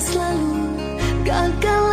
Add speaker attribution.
Speaker 1: selalu gagal